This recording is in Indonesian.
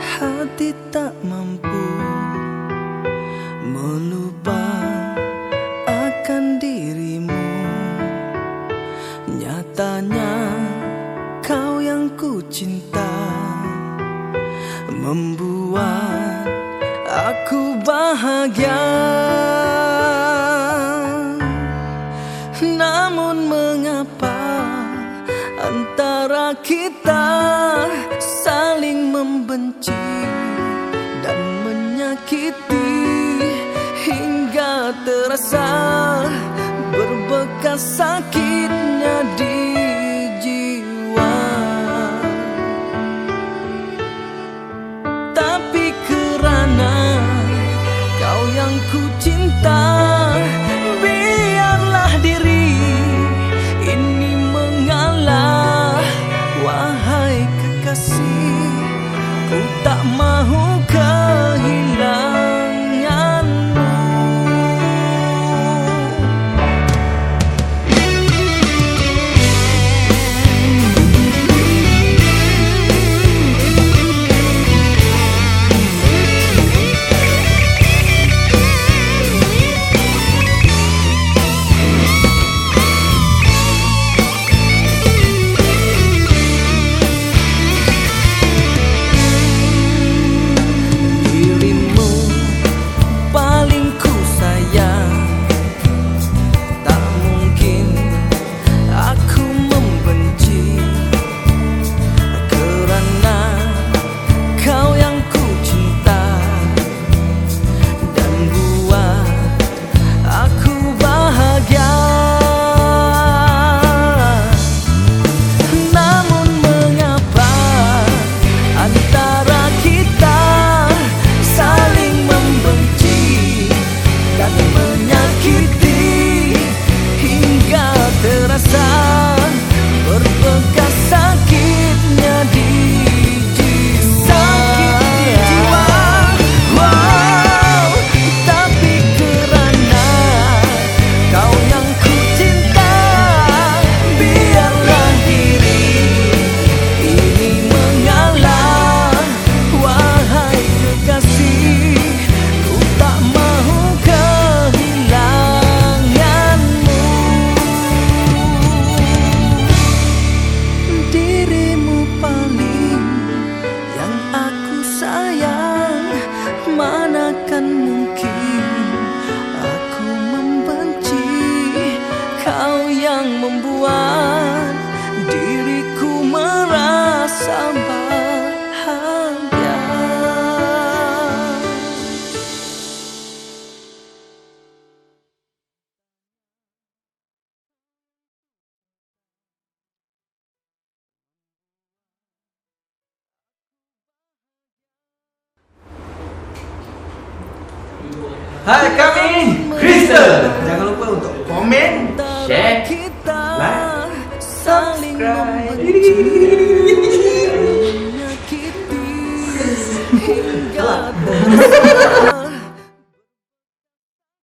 Hati tak mampu Melupa akan dirimu. Nyatanya kau yang ku cinta Membuat aku bahagia. Namun mengapa antara kita membenci dan menyakiti hingga terasa berbekas sakitnya di jiwa. Tapi kerana kau yang ku cinta, biarlah diri ini mengalah, wahai kekasih. Tak mahu kehilanganmu Hai kami Kristen. Jangan lupa untuk komen, share, 今